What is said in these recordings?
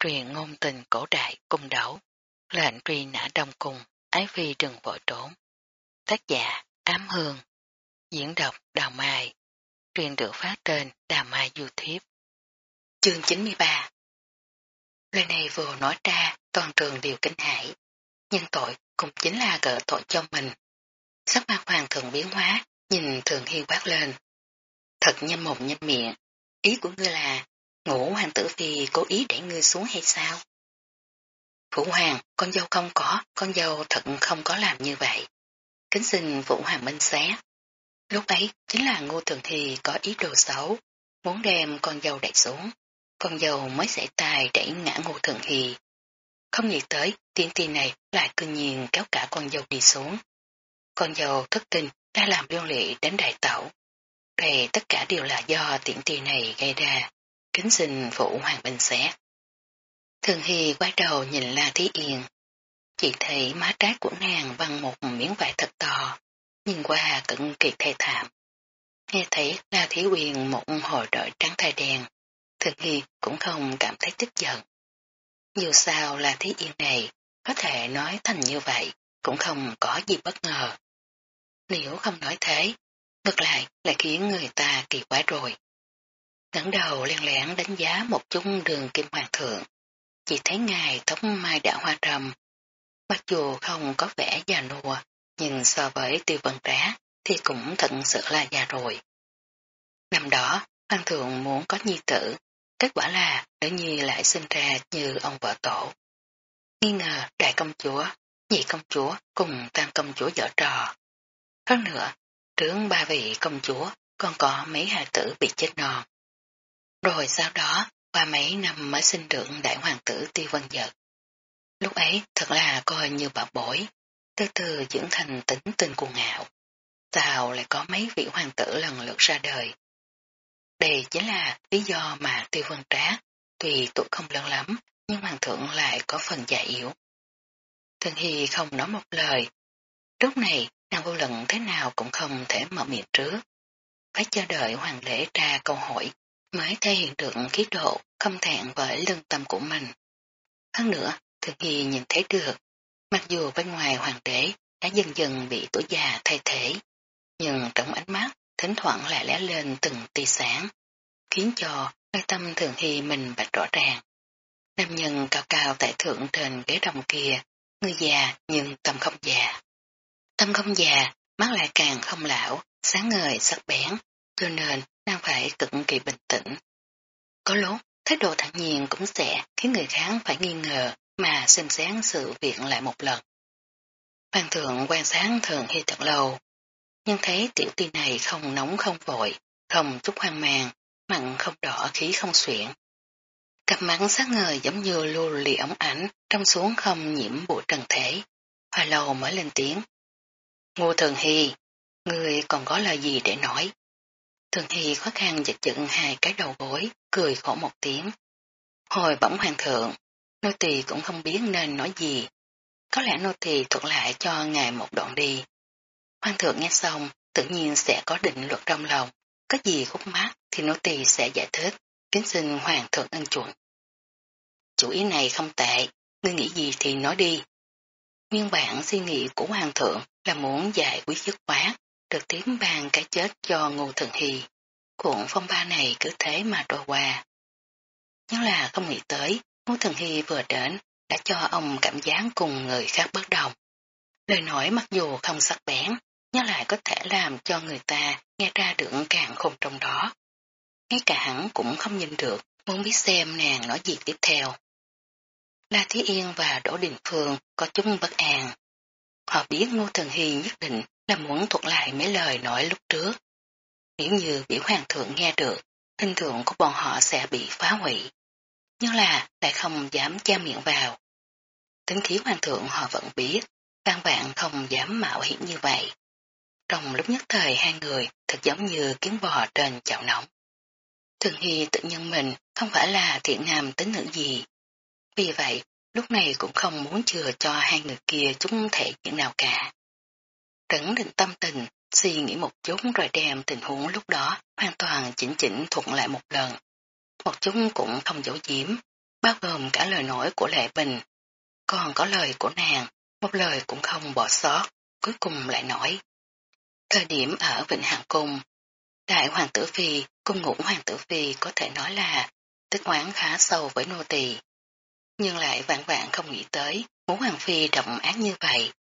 truyền ngôn tình cổ đại cung đấu, lệnh truy nã đông cung, ái phi đừng vội trốn. Tác giả Ám Hương, diễn đọc Đào Mai, truyền được phát trên Đào Mai YouTube. Chương 93 Lời này vừa nói ra, toàn trường đều kinh hãi. Nhưng tội cũng chính là gỡ tội cho mình. Sắc mặt hoàng thượng biến hóa, nhìn thường hiên quát lên. Thật nhâm mồm nhâm miệng, ý của ngươi là ngũ hoàng tử phi cố ý để ngươi xuống hay sao? Phụ hoàng, con dâu không có, con dâu thật không có làm như vậy. Kính xin phụ Hoàng Minh xé. Lúc ấy chính là ngô thường thì có ý đồ xấu, muốn đem con dâu đẩy xuống. Con dâu mới sẽ tài đẩy ngã ngô thường thì. Không nghĩ tới tiên tiên này lại cư nhiên kéo cả con dâu đi xuống. Con dâu thất tình đã làm liên lị đến đại tẩu. Đây tất cả đều là do tiện tiền này gây ra. Kính xin phụ Hoàng bình xét. Thường Hy quay đầu nhìn La Thí Yên. Chỉ thấy má trái của nàng văng một miếng vải thật to, nhìn qua cực kỳ thê thảm. Nghe thấy La Thí Quyền một hồi đội trắng thai đen, Thường Hy cũng không cảm thấy tức giận. Dù sao La Thí Yên này có thể nói thành như vậy, cũng không có gì bất ngờ. Nếu không nói thế, ngược lại lại khiến người ta kỳ quá rồi ngẩng đầu len lẻn đánh giá một chung đường kim hoàng thượng, chỉ thấy ngài tóc mai đã hoa trầm. Mặc dù không có vẻ già nua, nhưng so với tiêu vân trá thì cũng thật sự là già rồi. Năm đó, hoàng thượng muốn có nhi tử, kết quả là nữ nhi lại sinh ra như ông vợ tổ. Nghi ngờ đại công chúa, nhị công chúa cùng tam công chúa dở trò. Hơn nữa, trướng ba vị công chúa còn có mấy hài tử bị chết non. Rồi sau đó, qua mấy năm mới sinh được đại hoàng tử Tiêu Vân Dật. Lúc ấy thật là coi như bảo bối, từ từ dưỡng thành tính tình cuồng ngạo. Sao lại có mấy vị hoàng tử lần lượt ra đời. Đây chính là lý do mà Tiêu Vân Trá, tuy tuổi không lớn lắm, nhưng hoàng thượng lại có phần già yếu. Thường Hy không nói một lời. Lúc này, nàng vô luận thế nào cũng không thể mở miệng trước. Phải chờ đợi hoàng lễ ra câu hỏi mới thể hiện được khí độ không thẹn với lương tâm của mình. Hơn nữa, thường hy nhìn thấy được, mặc dù bên ngoài hoàng đế đã dần dần bị tuổi già thay thế, nhưng trong ánh mắt thỉnh thoảng lại lẽ lên từng tia sáng, khiến cho nơi tâm thường hy mình bạch rõ ràng. Nam nhân cao cao tại thượng trên ghế đồng kia, người già nhưng tâm không già. Tâm không già, mắt lại càng không lão, sáng ngời sắc bén, cho nên nàng phải cực kỳ bình tĩnh. Có lúc, thái độ thẳng nhiên cũng sẽ khiến người khác phải nghi ngờ mà xem xét sự việc lại một lần. Hoàng thượng quan sáng thường hy thật lâu, nhưng thấy tiểu ti này không nóng không vội, không chút hoang mang, mặn không đỏ khí không xuyển. Cặp mắt sáng ngời giống như lưu lì ống ảnh trong xuống không nhiễm bụi trần thể. Hồi lâu mới lên tiếng. Ngô Thường Hy, người còn có lời gì để nói? Thường thì khó khăn dịch dựng hai cái đầu gối, cười khổ một tiếng. Hồi bỗng hoàng thượng, nô tỳ cũng không biết nên nói gì. Có lẽ nô tỳ thuật lại cho ngài một đoạn đi. Hoàng thượng nghe xong, tự nhiên sẽ có định luật trong lòng. Có gì khúc mắc thì nô tỳ sẽ giải thích, kính xin hoàng thượng ân chuẩn Chủ ý này không tệ, ngươi nghĩ gì thì nói đi. Nguyên bản suy nghĩ của hoàng thượng là muốn giải quyết dứt khoát, được tiếng bàn cái chết cho ngu Thường Hy. Cuộn phong ba này cứ thế mà trôi qua. Nhưng là không nghĩ tới, ngu Thường Hy vừa đến đã cho ông cảm giác cùng người khác bất đồng. Lời nói mặc dù không sắc bén, nhưng lại có thể làm cho người ta nghe ra được càng khôn trong đó. Ngay cả hắn cũng không nhìn được, muốn biết xem nàng nói gì tiếp theo. La Thí Yên và Đỗ Đình Phương có chút bất an. Họ biết Ngô Thần Hy nhất định là muốn thuật lại mấy lời nói lúc trước. Nếu như biểu hoàng thượng nghe được, hình tượng của bọn họ sẽ bị phá hủy. Nhưng là lại không dám che miệng vào. Tính khí hoàng thượng họ vẫn biết, căn bạn không dám mạo hiểm như vậy. Trong lúc nhất thời hai người thật giống như kiến bò trên chảo nóng. Thường Hy tự nhân mình không phải là thiện nam tính nữ gì. Vì vậy, lúc này cũng không muốn chừa cho hai người kia chúng thể chuyện nào cả. Trấn định tâm tình, suy nghĩ một chút rồi đem tình huống lúc đó hoàn toàn chỉnh chỉnh thuận lại một lần. Một chút cũng không dấu diếm, bao gồm cả lời nói của Lệ Bình. Còn có lời của nàng, một lời cũng không bỏ sót, cuối cùng lại nói. Thời điểm ở Vịnh Hàng Cung, Đại Hoàng tử Phi cung ngũ Hoàng tử Phi có thể nói là tức oán khá sâu với nô tỳ Nhưng lại vạn vạn không nghĩ tới ngũ Hoàng Phi động ác như vậy,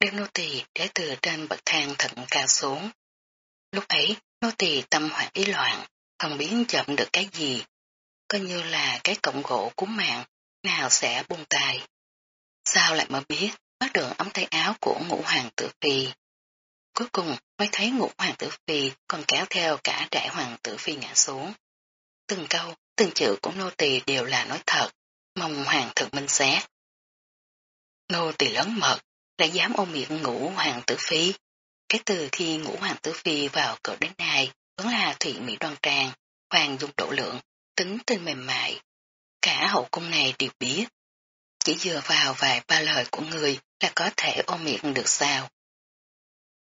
đem nô tỳ để từ trên bậc thang thận cao xuống. Lúc ấy, nô tỳ tâm hoảng ý loạn, không biết chậm được cái gì, coi như là cái cọng gỗ cúng mạng, nào sẽ buông tay. Sao lại mới biết, bắt được ống tay áo của ngũ hoàng tử phi. Cuối cùng mới thấy ngũ hoàng tử phi còn kéo theo cả đại hoàng tử phi ngã xuống. Từng câu, từng chữ của nô tỳ đều là nói thật, mong hoàng thượng minh xét. Nô tỳ lớn mật, lại dám ôm miệng ngũ hoàng tử phi. Cái từ khi ngũ hoàng tử phi vào cửa đến nay vẫn là thủy mỹ đoan trang, hoàng dung độ lượng, tính tình mềm mại. Cả hậu cung này đều biết. Chỉ dựa vào vài ba lời của người là có thể ôm miệng được sao.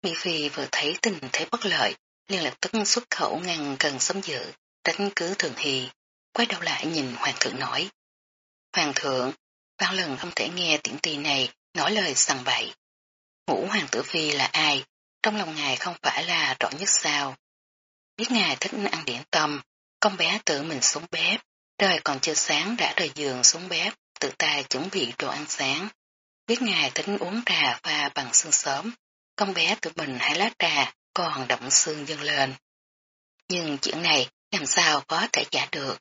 Mỹ Phi vừa thấy tình thế bất lợi, liền lập tức xuất khẩu ngăn cần sống dự, tránh cứ thường hy, quay đầu lại nhìn hoàng thượng nói. Hoàng thượng, bao lần không thể nghe tiếng tì này nói lời sằng bậy. Ngũ hoàng tử phi là ai? Trong lòng ngài không phải là rõ nhất sao? Biết ngài thích ăn điển tâm, con bé tự mình xuống bếp, trời còn chưa sáng đã rời giường xuống bếp, tự tay chuẩn bị đồ ăn sáng. Biết ngài tính uống trà pha bằng xương sớm, con bé tự mình hái lá trà, còn động xương dâng lên. Nhưng chuyện này làm sao có thể giả được?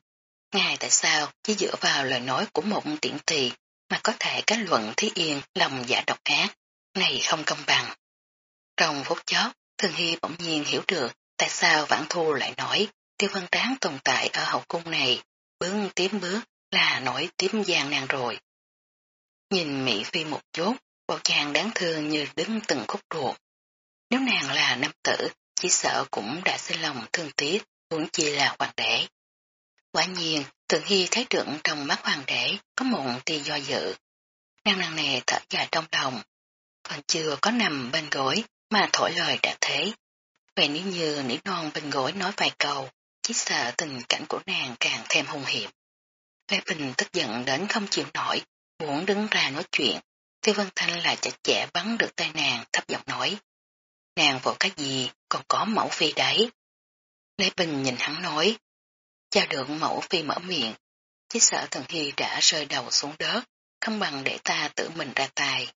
Ngài tại sao chỉ dựa vào lời nói của một tiện tỳ mà có thể kết luận Thí Yên lòng giả độc ác, này không công bằng. Trong phút chót, Thường Hy bỗng nhiên hiểu được tại sao Vãn Thu lại nói tiêu văn tráng tồn tại ở hậu cung này, bước tiến bước là nổi tiếp gian nàng rồi. Nhìn Mỹ Phi một chút, bầu chàng đáng thương như đứng từng khúc ruột. Nếu nàng là nam tử, chỉ sợ cũng đã xin lòng thương tiếc, huống chi là hoàng đế. Quả nhiên, Thường Hy thấy trưởng trong mắt hoàng đế có một tia do dự. Nàng nàng nè thở dài trong lòng, còn chưa có nằm bên gối mà thổi lời đã thế. Vậy nếu như nỉ non bên gối nói vài câu, chỉ sợ tình cảnh của nàng càng thêm hung hiểm. Lê Bình tức giận đến không chịu nổi, muốn đứng ra nói chuyện, Tiêu Vân Thanh lại chặt chẽ bắn được tay nàng thấp giọng nói. Nàng vội cái gì, còn có mẫu phi đấy. Lê Bình nhìn hắn nói, chào được mẫu phi mở miệng, chỉ sợ thần hy đã rơi đầu xuống đất, không bằng để ta tự mình ra tài.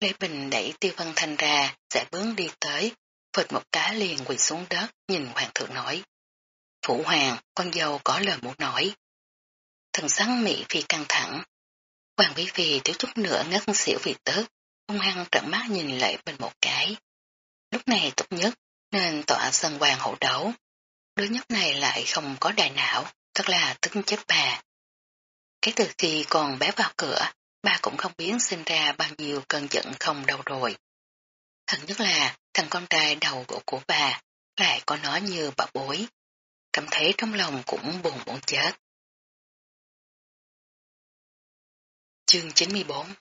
Lê Bình đẩy Tiêu văn Thanh ra, sẽ bướng đi tới, phịch một cái liền quỳ xuống đất, nhìn hoàng thượng nói. Phụ hoàng, con dâu có lời muốn nói. Thần sắn Mỹ Phi căng thẳng. Hoàng Vĩ Phi thiếu chút nữa ngất xỉu vì tức, hung hăng trận mắt nhìn lại bên một cái. Lúc này tốt nhất nên tọa sân hoàng hậu đấu. Đứa nhóc này lại không có đại não, thật là tức chết bà. Cái từ khi còn bé vào cửa, ba cũng không biết sinh ra bao nhiêu cơn giận không đâu rồi. Thật nhất là thằng con trai đầu gỗ của bà lại có nó như bà bối, cảm thấy trong lòng cũng buồn muốn chết. Chương 94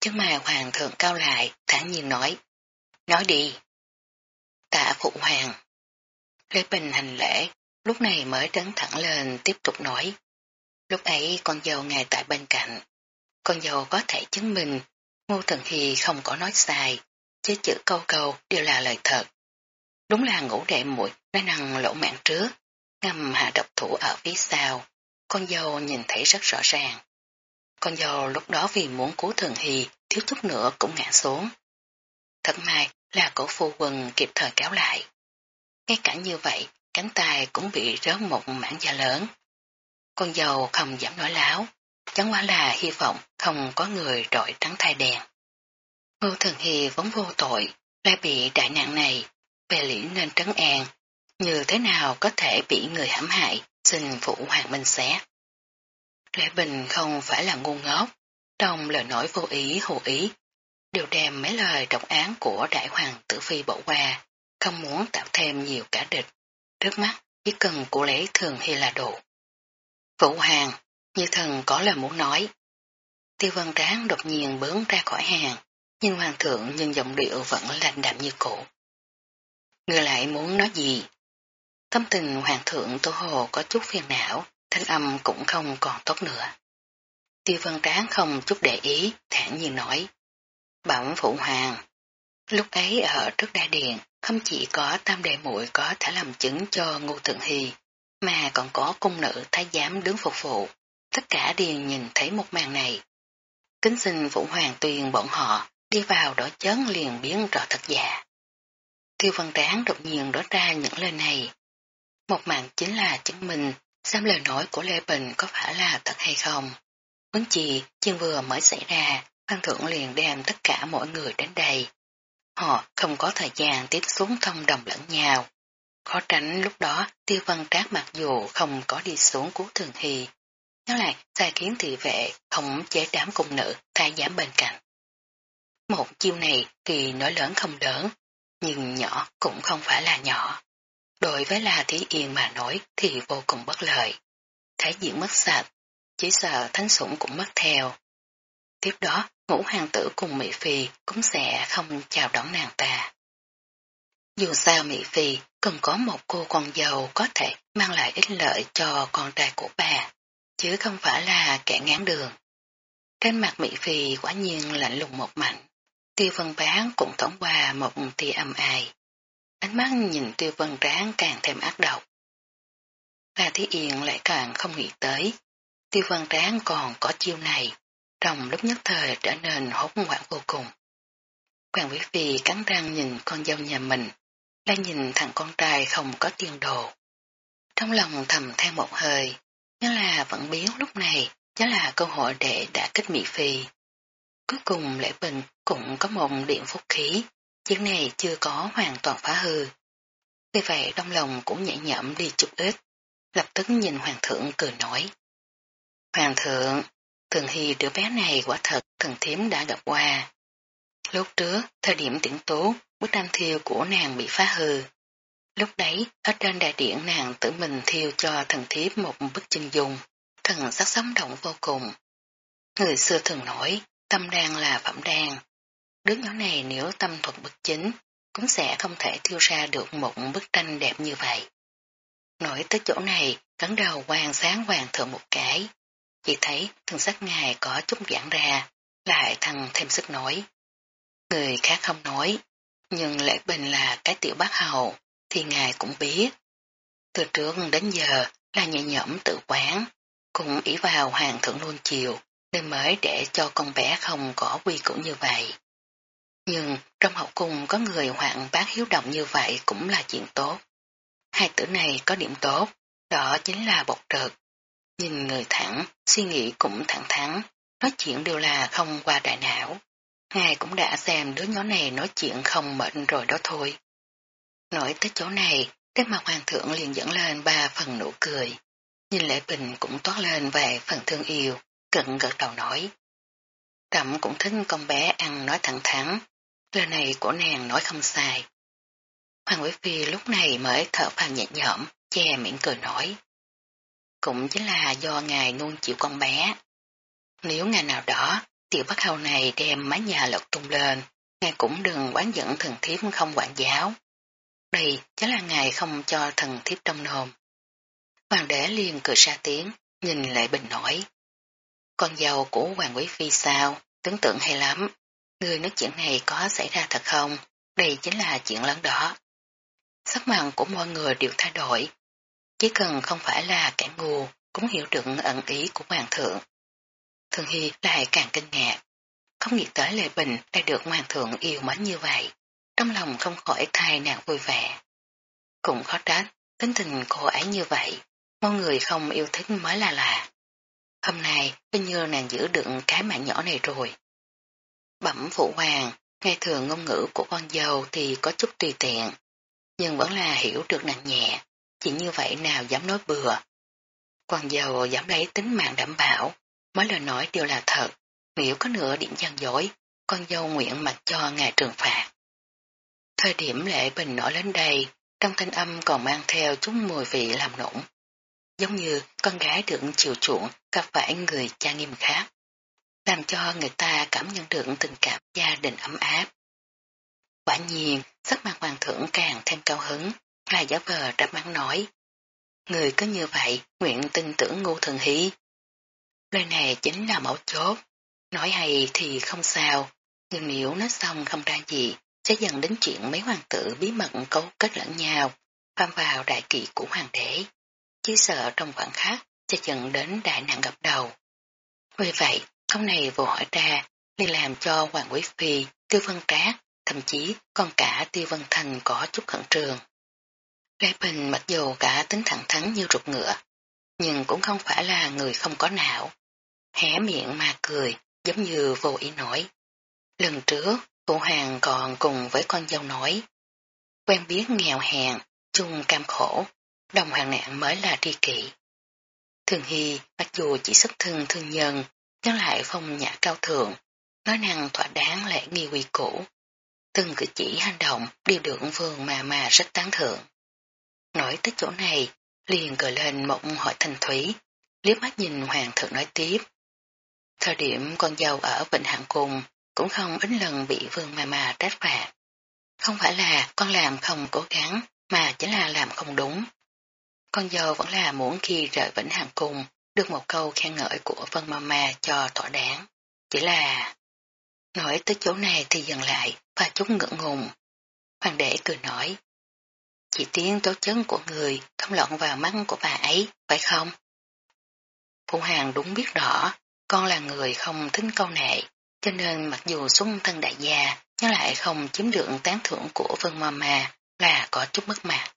Chân mà hoàng thượng cao lại, thản nhiên nói. Nói đi. Tạ phụ hoàng. Lê Bình hành lễ, lúc này mới đứng thẳng lên tiếp tục nói. Lúc ấy con dâu ngài tại bên cạnh. Con dâu có thể chứng minh Ngô Thần Hy không có nói sai, chứ chữ câu câu đều là lời thật. Đúng là ngủ đệ muội đã nằm lỗ mạng trước, ngầm hạ độc thủ ở phía sau, con dâu nhìn thấy rất rõ ràng. Con dâu lúc đó vì muốn cứu Thần hy, thiếu chút nữa cũng ngã xuống. Thật may là cổ phu quân kịp thời kéo lại. Ngay cả như vậy, cánh tay cũng bị rớt một mảng da lớn. Con dâu không dám nói láo, chẳng qua là hy vọng không có người rọi trắng thai đèn. Ngô Thường Hy vốn vô tội, lại bị đại nạn này, về lý nên trấn an, như thế nào có thể bị người hãm hại, xin phụ hoàng minh xét. Lệ Bình không phải là ngu ngốc, trong lời nói vô ý hồ ý, đều đem mấy lời trọng án của đại hoàng tử phi bỏ qua, không muốn tạo thêm nhiều cả địch. Trước mắt, chỉ cần của lễ thường hay là đủ. Phụ hàng như thần có lời muốn nói. Tiêu Văn tráng đột nhiên bướng ra khỏi hàng, nhưng hoàng thượng nhưng giọng điệu vẫn lạnh đạm như cũ. – Người lại muốn nói gì? Tâm tình hoàng thượng tô hồ có chút phiền não, thanh âm cũng không còn tốt nữa. Tiêu Văn tráng không chút để ý, thản nhiên nói. Bẩm phụ hoàng. Lúc ấy ở trước đại điện, không chỉ có tam đệ muội có thể làm chứng cho ngô thượng hy, mà còn có cung nữ thái giám đứng phục vụ. Tất cả đều nhìn thấy một màn này. Kính xin phụ hoàng tuyền bọn họ đi vào đó chấn liền biến rõ thật giả. Tiêu văn tráng đột nhiên đó ra những lời này. Một màn chính là chứng minh xem lời nói của Lê Bình có phải là thật hay không. Vấn chi, chuyện vừa mới xảy ra, Phan Thượng liền đem tất cả mọi người đến đây. Họ không có thời gian tiếp xuống thông đồng lẫn nhau. Khó tránh lúc đó tiêu văn trác mặc dù không có đi xuống cứu thường hy. Nhớ lại sai kiến thị vệ không chế đám cung nữ thay giảm bên cạnh. Một chiêu này thì nói lớn không lớn, nhưng nhỏ cũng không phải là nhỏ. Đối với La Thí Yên mà nói thì vô cùng bất lợi. Thái diện mất sạch, chỉ sợ thánh sủng cũng mất theo. Tiếp đó, ngũ hoàng tử cùng Mỹ Phi cũng sẽ không chào đón nàng ta. Dù sao Mỹ Phi cần có một cô con dâu có thể mang lại ích lợi cho con trai của bà, chứ không phải là kẻ ngán đường. Trên mặt Mỹ Phi quả nhiên lạnh lùng một mạnh, tiêu vân bán cũng thoảng qua một tia âm ai. Ánh mắt nhìn tiêu vân ráng càng thêm ác độc. La Thí Yên lại càng không nghĩ tới, tiêu vân ráng còn có chiêu này, trong lúc nhất thời trở nên hốt hoảng vô cùng. Quan Quý Phi cắn răng nhìn con dâu nhà mình, lại nhìn thằng con trai không có tiền đồ. Trong lòng thầm than một hơi, nhớ là vẫn biếu lúc này, nhớ là cơ hội để đã kích Mỹ Phi. Cuối cùng Lễ Bình cũng có một điện phúc khí, chuyện này chưa có hoàn toàn phá hư. Vì vậy trong lòng cũng nhẹ nhõm đi chút ít, lập tức nhìn Hoàng thượng cười nói. Hoàng thượng, Thường Hy đứa bé này quả thật thần thiếm đã gặp qua. Lúc trước, thời điểm tiễn tố, bức tranh thiêu của nàng bị phá hư. Lúc đấy, ở trên đại điện nàng tự mình thiêu cho thần thiếp một bức chân dung, thần sắc sống động vô cùng. Người xưa thường nói, tâm đan là phẩm đan. Đứa nhỏ này nếu tâm thuật bức chính, cũng sẽ không thể thiêu ra được một bức tranh đẹp như vậy. Nổi tới chỗ này, cắn đầu quan sáng hoàng thượng một cái. Chỉ thấy thân sắc ngài có chút giãn ra, lại thằng thêm sức nói. Người khác không nói, nhưng lễ bình là cái tiểu bác hầu, thì ngài cũng biết. Từ trước đến giờ là nhẹ nhõm tự quán, cũng ý vào hàng thượng luôn chiều, nên mới để cho con bé không có quy củ như vậy. Nhưng trong hậu cung có người hoạn bác hiếu động như vậy cũng là chuyện tốt. Hai tử này có điểm tốt, đó chính là bộc trực. Nhìn người thẳng, suy nghĩ cũng thẳng thắn, nói chuyện đều là không qua đại não. Ngài cũng đã xem đứa nhỏ này nói chuyện không mệnh rồi đó thôi. Nói tới chỗ này, cái mặt hoàng thượng liền dẫn lên ba phần nụ cười. Nhìn lệ bình cũng toát lên về phần thương yêu, cận gật đầu nói. Trầm cũng thích con bé ăn nói thẳng thắn, lời này của nàng nói không sai. Hoàng Quý Phi lúc này mới thở phào nhẹ nhõm, che miệng cười nói. Cũng chính là do ngài nuông chịu con bé. Nếu ngày nào đó, tiểu bắt hầu này đem mái nhà lật tung lên, ngài cũng đừng quán dẫn thần thiếp không quản giáo. Đây chính là ngài không cho thần thiếp trong nồm. Hoàng đế liền cười ra tiếng, nhìn lại bình nói. Con dâu của Hoàng Quý Phi sao, tưởng tượng hay lắm. Người nói chuyện này có xảy ra thật không? Đây chính là chuyện lớn đó. Sắc mặt của mọi người đều thay đổi, chỉ cần không phải là kẻ ngu cũng hiểu được ẩn ý của hoàng thượng. Thường Hy lại càng kinh ngạc. Không nghĩ tới Lệ Bình đã được hoàng thượng yêu mến như vậy. Trong lòng không khỏi thay nàng vui vẻ. Cũng khó trách, tính tình cô ấy như vậy. Mọi người không yêu thích mới là lạ. Hôm nay, coi như nàng giữ được cái mạng nhỏ này rồi. Bẩm phụ hoàng, nghe thường ngôn ngữ của con dâu thì có chút tùy tiện, nhưng vẫn là hiểu được nặng nhẹ, chỉ như vậy nào dám nói bừa. Con dâu dám lấy tính mạng đảm bảo, mỗi lời nói đều là thật, nếu có nửa điểm gian dối, con dâu nguyện mặc cho ngài trừng phạt. Thời điểm lệ bình nổi lên đây, trong thanh âm còn mang theo chút mùi vị làm nũng. Giống như con gái được chiều chuộng gặp phải người cha nghiêm khắc, làm cho người ta cảm nhận được tình cảm gia đình ấm áp. Quả nhiên, sắc mặt hoàng thượng càng thêm cao hứng, là giả vờ đáp mắng nói. Người cứ như vậy, nguyện tin tưởng ngu thần hí. Lời này chính là mẫu chốt. Nói hay thì không sao, nhưng nếu nói xong không ra gì, sẽ dần đến chuyện mấy hoàng tử bí mật cấu kết lẫn nhau, phạm vào đại kỵ của hoàng đế. Chỉ sợ trong khoảng khắc sẽ dẫn đến đại nạn gặp đầu. Vì vậy, câu này vừa hỏi ra, liền làm cho Hoàng Quý Phi, Tiêu Vân Trác, thậm chí còn cả Tiêu Vân Thành có chút khẩn trường. Lê Bình mặc dù cả tính thẳng thắn như rụt ngựa, nhưng cũng không phải là người không có não. Hé miệng mà cười, giống như vô ý nổi. Lần trước, cụ hoàng còn cùng với con dâu nói. Quen biết nghèo hèn, chung cam khổ, đồng hoàng nạn mới là tri kỷ. Thường Hy mặc dù chỉ xuất thân thương nhân, nhưng lại phong nhã cao thượng, nói năng thỏa đáng lễ nghi quy cũ. Từng cử chỉ hành động đều được vương mà mà rất tán thưởng. Nói tới chỗ này, liền gợi lên một hỏi thành thúy, liếc mắt nhìn hoàng thượng nói tiếp. Thời điểm con dâu ở Vịnh Hạng Cung cũng không ít lần bị vương mà mà trách phạt. Không phải là con làm không cố gắng, mà chỉ là làm không đúng. Con dâu vẫn là muốn khi rời Vĩnh hàng Cung được một câu khen ngợi của Vân Mama cho thỏa đáng. Chỉ là... Nói tới chỗ này thì dừng lại và chút ngưỡng ngùng. Hoàng đế cười nói. Chỉ tiếng tố chấn của người không lọt vào mắt của bà ấy, phải không? Phụ hàng đúng biết rõ, con là người không thính câu nệ, cho nên mặc dù xung thân đại gia, nhưng lại không chiếm được tán thưởng của vương Mama là có chút mất mặt.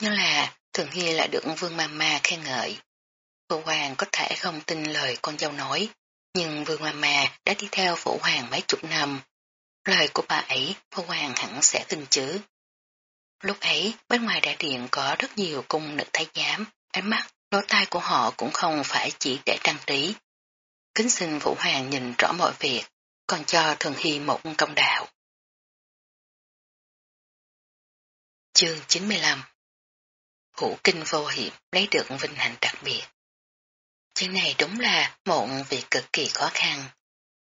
Nhưng là Thường Hy lại được Vương Mama khen ngợi. Phụ hoàng có thể không tin lời con dâu nói, nhưng Vương Mama đã đi theo phụ hoàng mấy chục năm. Lời của bà ấy, phụ hoàng hẳn sẽ tin chứ. Lúc ấy, bên ngoài đại điện có rất nhiều cung nữ thái giám, ánh mắt, lỗ tai của họ cũng không phải chỉ để trang trí. Kính xin Vũ Hoàng nhìn rõ mọi việc, còn cho Thường Hy một công đạo. Chương 95 Hữu kinh vô Hiệp lấy được vinh hạnh đặc biệt. Chuyện này đúng là một việc cực kỳ khó khăn.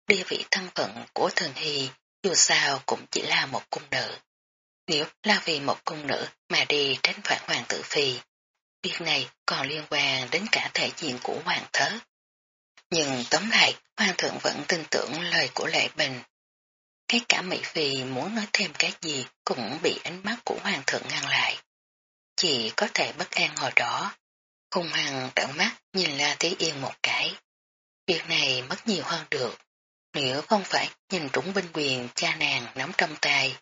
Địa vị thân phận của Thường Hy dù sao cũng chỉ là một cung nữ. Nếu là vì một cung nữ mà đi tránh phản hoàng tử phi, việc này còn liên quan đến cả thể diện của hoàng thớ. Nhưng tóm lại, hoàng thượng vẫn tin tưởng lời của Lệ Bình. Cái cả Mỹ Phi muốn nói thêm cái gì cũng bị ánh mắt của hoàng thượng ngăn lại. Chỉ có thể bất an hồi đó. Hùng hằng trợn mắt nhìn La Tí Yên một cái. Việc này mất nhiều hơn được. Nếu không phải nhìn trúng binh quyền cha nàng nắm trong tay,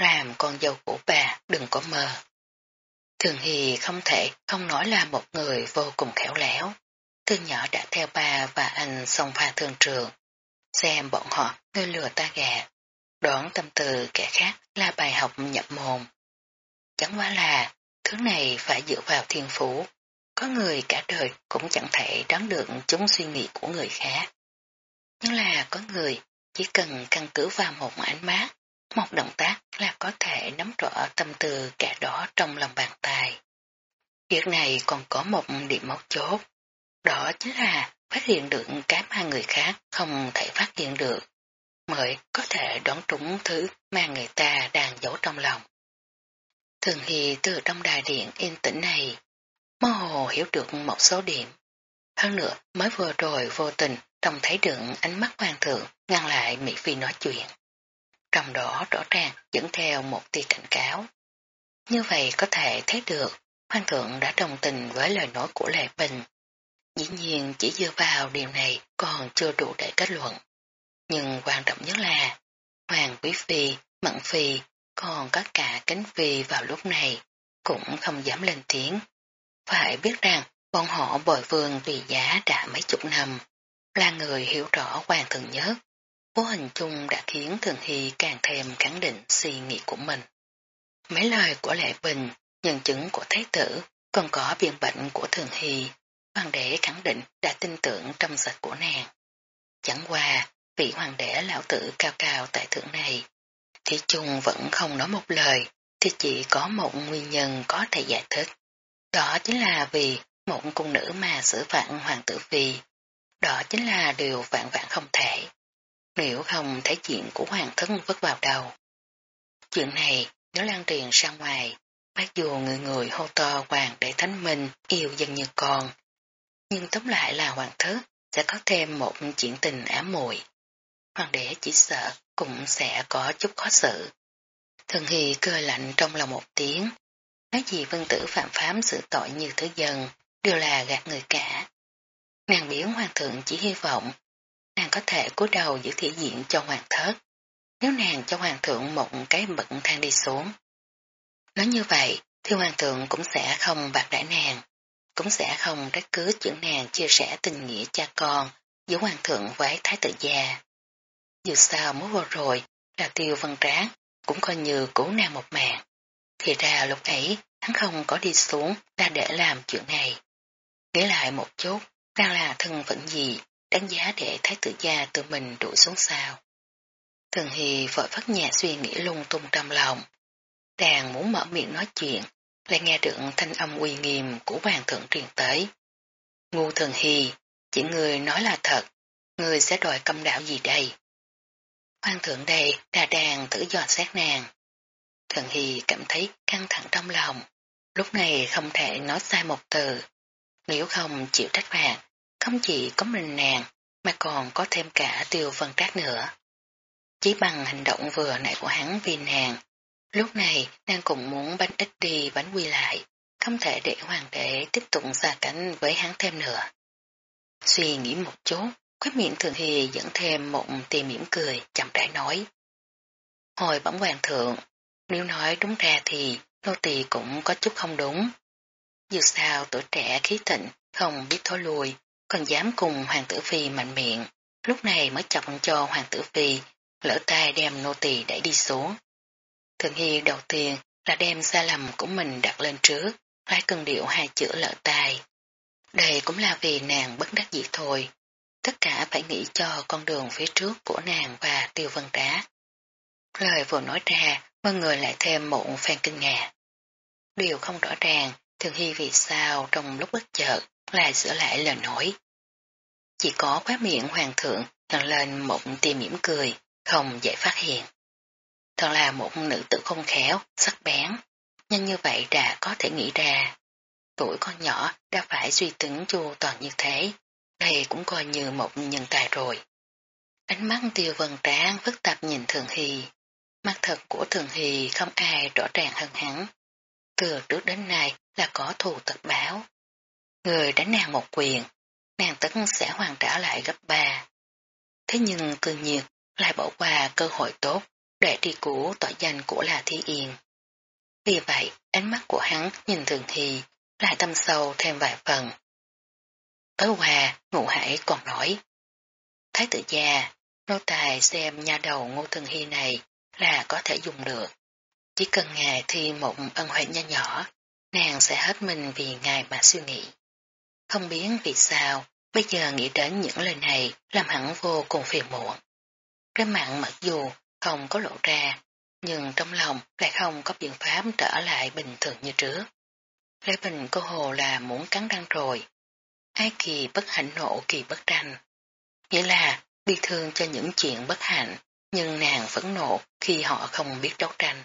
làm con dâu của bà đừng có mơ. Thường Hì không thể không nói là một người vô cùng khéo léo. Từ nhỏ đã theo bà và anh xông pha thương trường. Xem bọn họ nơi lừa ta gà. Đoán tâm từ kẻ khác là bài học nhập môn. Chẳng qua là thứ này phải dựa vào thiên phú. Có người cả đời cũng chẳng thể đoán được chúng suy nghĩ của người khác. Nhưng là có người chỉ cần căn cứ vào một ánh mắt, một động tác là có thể nắm rõ tâm tư kẻ đó trong lòng bàn tay. Việc này còn có một điểm mấu chốt. Đó chính là phát hiện được cái mà người khác không thể phát hiện được, mới có thể đoán trúng thứ mà người ta đang giấu trong lòng. Thường Hy từ trong đài điện yên tĩnh này, mơ hồ hiểu được một số điểm. Hơn nữa mới vừa rồi vô tình trông thấy được ánh mắt hoàng thượng ngăn lại Mỹ Phi nói chuyện. Trong đó rõ ràng dẫn theo một tia cảnh cáo. Như vậy có thể thấy được hoàng thượng đã đồng tình với lời nói của Lệ Bình Dĩ nhiên chỉ dựa vào điều này còn chưa đủ để kết luận. Nhưng quan trọng nhất là Hoàng Quý Phi, Mận Phi còn có cả Cánh Phi vào lúc này cũng không dám lên tiếng. Phải biết rằng bọn họ bồi vương vì giá đã mấy chục năm, là người hiểu rõ hoàng thượng nhất. Vô hình chung đã khiến Thường Hy càng thêm khẳng định suy nghĩ của mình. Mấy lời của Lệ Bình, nhân chứng của Thái tử, còn có biên bệnh của Thường Hy Hoàng đế khẳng định đã tin tưởng trong sạch của nàng. Chẳng qua, vị hoàng đế lão tử cao cao tại thượng này, thì chung vẫn không nói một lời, thì chỉ có một nguyên nhân có thể giải thích. Đó chính là vì một cung nữ mà xử phạt hoàng tử phi. Đó chính là điều vạn vạn không thể. Liệu không thấy chuyện của hoàng thân vất vào đầu. Chuyện này nếu lan truyền ra ngoài, Bác dù người người hô to hoàng để thánh minh yêu dân như con. Nhưng tóm lại là hoàng thất sẽ có thêm một chuyện tình ám muội Hoàng đế chỉ sợ cũng sẽ có chút khó xử. Thường Hy cơ lạnh trong lòng một tiếng. Nói gì vân tử phạm phám sự tội như thứ dân đều là gạt người cả. Nàng biến hoàng thượng chỉ hy vọng nàng có thể cúi đầu giữ thể diện cho hoàng thất. Nếu nàng cho hoàng thượng một cái bận thang đi xuống. Nói như vậy thì hoàng thượng cũng sẽ không bạc đãi nàng, cũng sẽ không trách cứ chuyện nàng chia sẻ tình nghĩa cha con giữa hoàng thượng với thái tử già. Dù sao mới vừa rồi là tiêu văn tráng cũng coi như cứu nàng một mạng. Thì ra lúc ấy hắn không có đi xuống là để làm chuyện này. Nghĩ lại một chút, đang là thân phận gì, đánh giá để thái tử gia tự mình đuổi xuống sao. Thường Hy vội phát nhà suy nghĩ lung tung trong lòng. Đàn muốn mở miệng nói chuyện, lại nghe được thanh âm uy nghiêm của hoàng thượng truyền tới. Ngu Thường Hy, chỉ người nói là thật, người sẽ đòi công đạo gì đây? Hoàng thượng đây đà đàn thử dò xét nàng. Thường Hy cảm thấy căng thẳng trong lòng, lúc này không thể nói sai một từ. Nếu không chịu trách phạt, không chỉ có mình nàng, mà còn có thêm cả tiêu vân trác nữa. Chỉ bằng hành động vừa nãy của hắn vì nàng, lúc này nàng cũng muốn bánh ít đi bánh quy lại, không thể để hoàng đế tiếp tục xa cánh với hắn thêm nữa. Suy nghĩ một chút, khóe miệng thường hì dẫn thêm một tì mỉm cười, chậm rãi nói. Hồi bẩm hoàng thượng, nếu nói đúng ra thì nô tỳ cũng có chút không đúng. Dù sao tuổi trẻ khí thịnh, không biết thối lùi, còn dám cùng hoàng tử phi mạnh miệng, lúc này mới chọc cho hoàng tử phi, lỡ tay đem nô tỳ đẩy đi xuống. Thường Hy đầu tiên là đem sai lầm của mình đặt lên trước, lại cần điệu hai chữ lỡ tay. Đây cũng là vì nàng bất đắc dĩ thôi. Tất cả phải nghĩ cho con đường phía trước của nàng và tiêu vân đá. Lời vừa nói ra, mọi người lại thêm một phen kinh ngạc. Điều không rõ ràng, thường hy vì sao trong lúc bất chợt lại sửa lại lời nói. Chỉ có khóa miệng hoàng thượng nhận lên một tia mỉm cười, không dễ phát hiện. Thật là một nữ tử không khéo, sắc bén, nhưng như vậy đã có thể nghĩ ra. Tuổi con nhỏ đã phải suy tính chu toàn như thế, đây cũng coi như một nhân tài rồi. Ánh mắt tiêu vần tráng phức tạp nhìn Thường Hy. Mắt thật của Thường Hy không ai rõ ràng hơn hắn. Từ trước đến nay là có thù tật báo. Người đánh nàng một quyền, nàng tất sẽ hoàn trả lại gấp ba. Thế nhưng cư nhiệt lại bỏ qua cơ hội tốt để đi cũ tội danh của là Thi Yên. Vì vậy, ánh mắt của hắn nhìn Thường Hy lại tâm sâu thêm vài phần. Tối qua, ngụ hải còn nói. Thái tử gia, nô tài xem nhà đầu ngô Thường Hy này là có thể dùng được. Chỉ cần ngài thi một ân huệ nho nhỏ, nàng sẽ hết mình vì ngài mà suy nghĩ. Không biết vì sao, bây giờ nghĩ đến những lời này làm hắn vô cùng phiền muộn. Cái mặn mặc dù không có lộ ra, nhưng trong lòng lại không có biện pháp trở lại bình thường như trước. Lê Bình cô hồ là muốn cắn răng rồi. Ai kỳ bất hạnh nộ kỳ bất tranh. Nghĩa là bi thương cho những chuyện bất hạnh, nhưng nàng phẫn nộ khi họ không biết đấu tranh.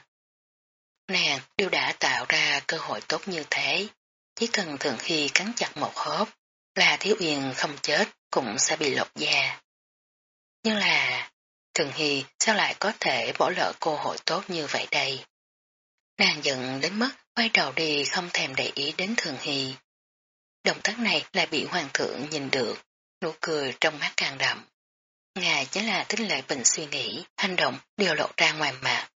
Nàng đều đã tạo ra cơ hội tốt như thế, chỉ cần thường khi cắn chặt một hốp, là thiếu uyên không chết cũng sẽ bị lột da. Nhưng là, thường hy sao lại có thể bỏ lỡ cơ hội tốt như vậy đây? Nàng giận đến mức quay đầu đi không thèm để ý đến thường hy. Động tác này lại bị hoàng thượng nhìn được, nụ cười trong mắt càng đậm. Ngài chính là tính lệ bình suy nghĩ, hành động đều lộ ra ngoài mặt.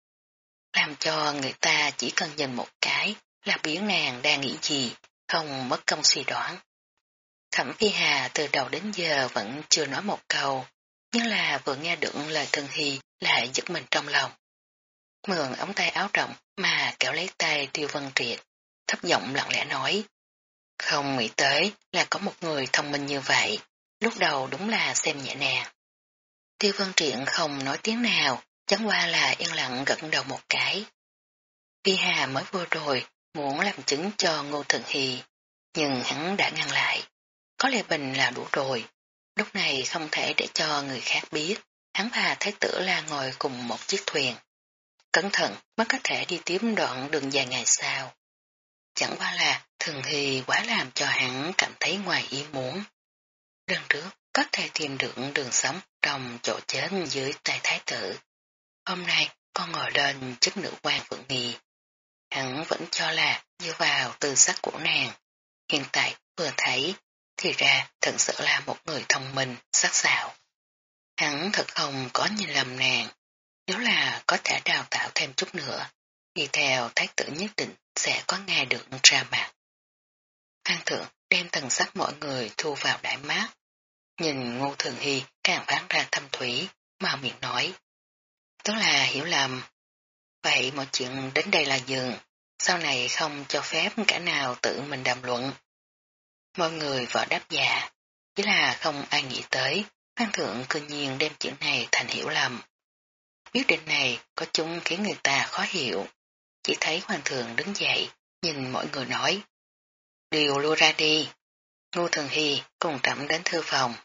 Làm cho người ta chỉ cần nhìn một cái là biến nàng đang nghĩ gì, không mất công suy đoán. Thẩm Phi Hà từ đầu đến giờ vẫn chưa nói một câu, nhưng là vừa nghe được lời thân hy lại giật mình trong lòng. Mượn ống tay áo rộng mà kéo lấy tay Tiêu Vân Triệt, thấp giọng lặng lẽ nói. Không nghĩ tới là có một người thông minh như vậy, lúc đầu đúng là xem nhẹ nàng. Tiêu Vân Triệt không nói tiếng nào, chẳng qua là yên lặng gật đầu một cái. Phi Hà mới vừa rồi muốn làm chứng cho Ngô Thần Hì, nhưng hắn đã ngăn lại. Có lẽ bình là đủ rồi, lúc này không thể để cho người khác biết, hắn và Thái tử là ngồi cùng một chiếc thuyền. Cẩn thận mới có thể đi tiếp đoạn đường dài ngày sau. chẳng qua là thường Hì quá làm cho hắn cảm thấy ngoài ý muốn. Lần trước có thể tìm được đường sống trong chỗ chết dưới tay thái tử. Hôm nay con ngồi lên chức nữ quan phượng nghi. Hắn vẫn cho là dựa vào tư sắc của nàng. Hiện tại vừa thấy thì ra thật sự là một người thông minh, sắc sảo. Hắn thật không có nhìn lầm nàng. Nếu là có thể đào tạo thêm chút nữa, đi theo thái tử nhất định sẽ có nghe được ra mặt. Phan thượng đem thần sắc mọi người thu vào đại mát. Nhìn ngô thường hy càng phán ra thâm thủy, mà miệng nói. Tức là hiểu lầm. Vậy mọi chuyện đến đây là dừng, sau này không cho phép cả nào tự mình đàm luận. Mọi người vợ đáp dạ, chỉ là không ai nghĩ tới, Phan Thượng cư nhiên đem chuyện này thành hiểu lầm. Quyết định này có chung khiến người ta khó hiểu. Chỉ thấy Hoàng thượng đứng dậy, nhìn mọi người nói. Điều lui ra đi. Ngô Thường Hy cùng trẫm đến thư phòng.